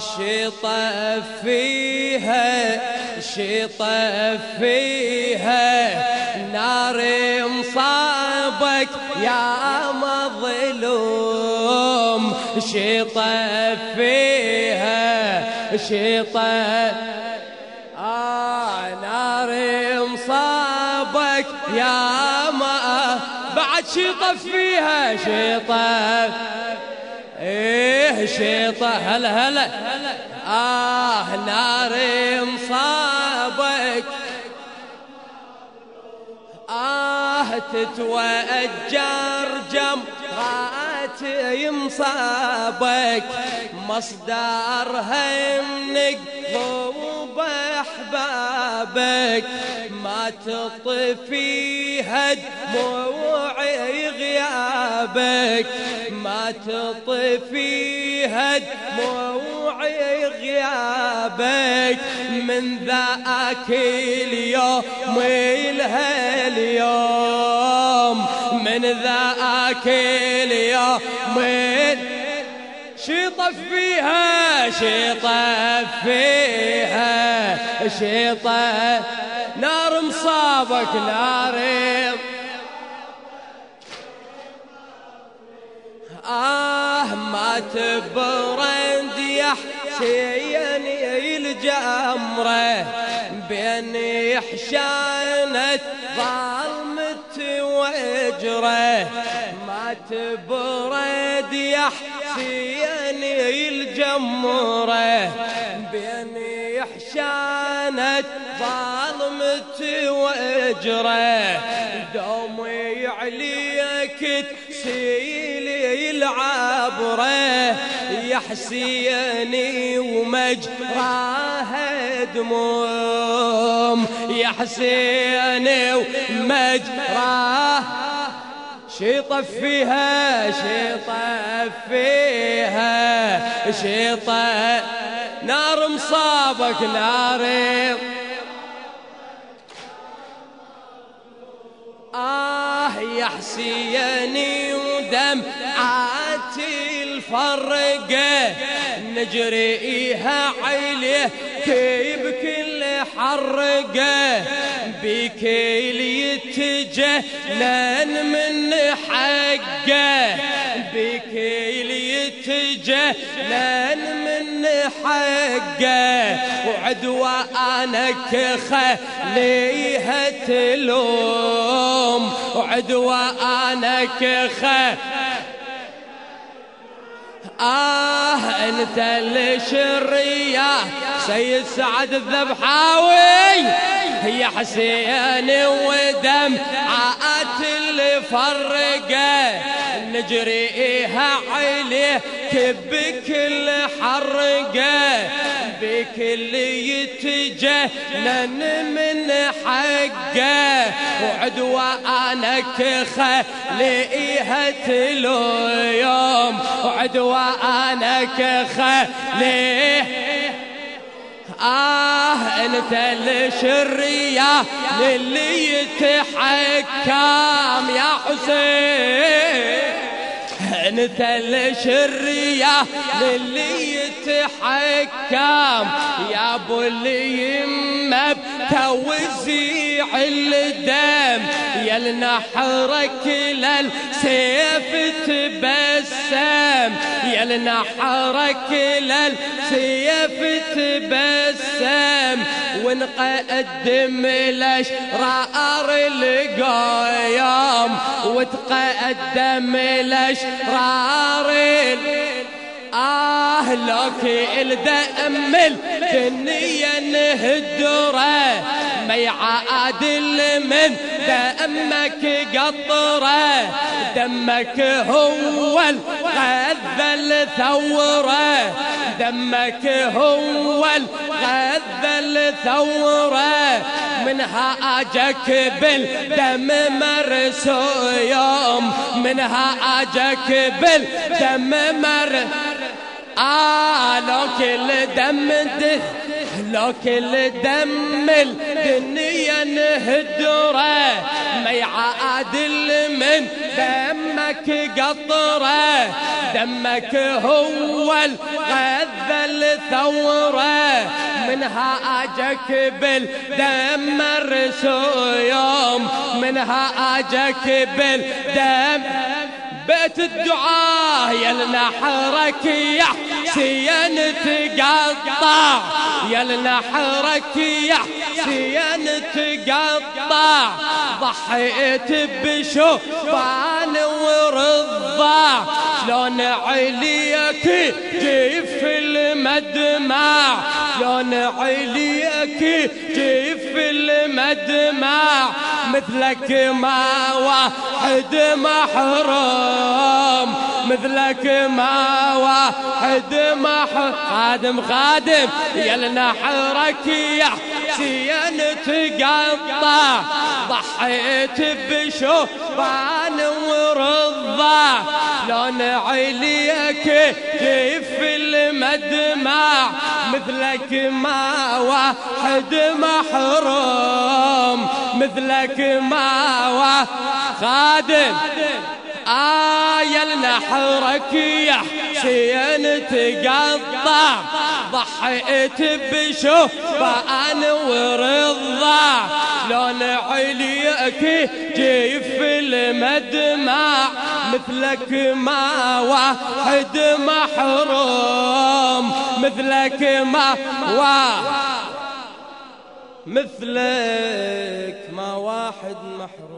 شطف فيها شطف فيها. نار مصابك يا مظلوم. شطف فيها شطف آه نار مصابك يا ما بعد شطف فيها شطف إيه شيطة هلا هلا آه نار مصابك آه تتوأجر جمرات يمصابك مصدرها منك ضوب أحبابك ما تطفيها دموعي غيابك. ما تطفيها دموعي غيابك. من ذاك اليوم إلها اليوم. من ذاك اليوم شطف فيها شطف فيها شطف نار مصابك نار. آه ما تبرد يا حسين الجمرة. بين حشانة ظلمة وجرة. تبرد يا حسين الجمرة. بين حشانة ظلمة وجرة دومي عليك تسيلي العبرة يا حسيني ومجراها دموم. يا حسيني ومجراه شيطف فيها شيطف فيها شيطف نار مصابك نار. آه يا حسيني ودم عاتي الفرقة. نجريها عليه كي بكل حرقة بكيل يتجنن من حقة. بكيل يتجنن من حقة. وعدوانك خليها تلوم. وعدوانك خليها آه أنت الشرية سيد سعد الذبحاوي. هي حسين ودم عات اللي فرقة نجريها عليه بكل حرقه بكل يتجنن من حقه. وعدوانك خليها تلوم وعدوانك خليه آه أنت الشرية للي يتحكم يا حسين. أنت الشرية للي يتحكم. يا أبو اللي يمب توزيع الدم. يا لنحرك للسيف تبسم. يا لنحرك للسيف تبسم ونقدم الاشرار القيام وتقدم الاشرار آه لك الدم الدنيا نهدره. ما يعادل من دمك قطرة دمك هو الغذى الثورة. دمك هو الغذى الثورة. منها اجك بالدم مرسوم منها اجك بالدم مر آه لو كل دم لو كل دم الدنيا نهدره ما يعادل من دمك قطرة. دمك هو الغذى الثورة. منها اجك بالدم الرسوم منها اجك بالدم. بيت الدعاء يا لنحرك يا حسين تقطع. يا لنحرك يا حسين تقطع. ضحيت بشوفان ورضع شلون عليك جيف المدمع؟ شلون عليك جيف المدمع؟ مثلك ما واحد محروم مثلك ما واحد محروم. خادم خادم يا لنحرك يا حسين تقطع ضحيت بشوفان ورضع لون عليك كيف المدمع مثلك ما واحد محروم. مثلك ما واحد خادم. آية لنحرك يا حسين تقطع ضحيت بشوفان ورضع لون عليك جيف المدمع. مثلك ما واحد محروم. مثلك ما واحد مثلك ما واحد محروم.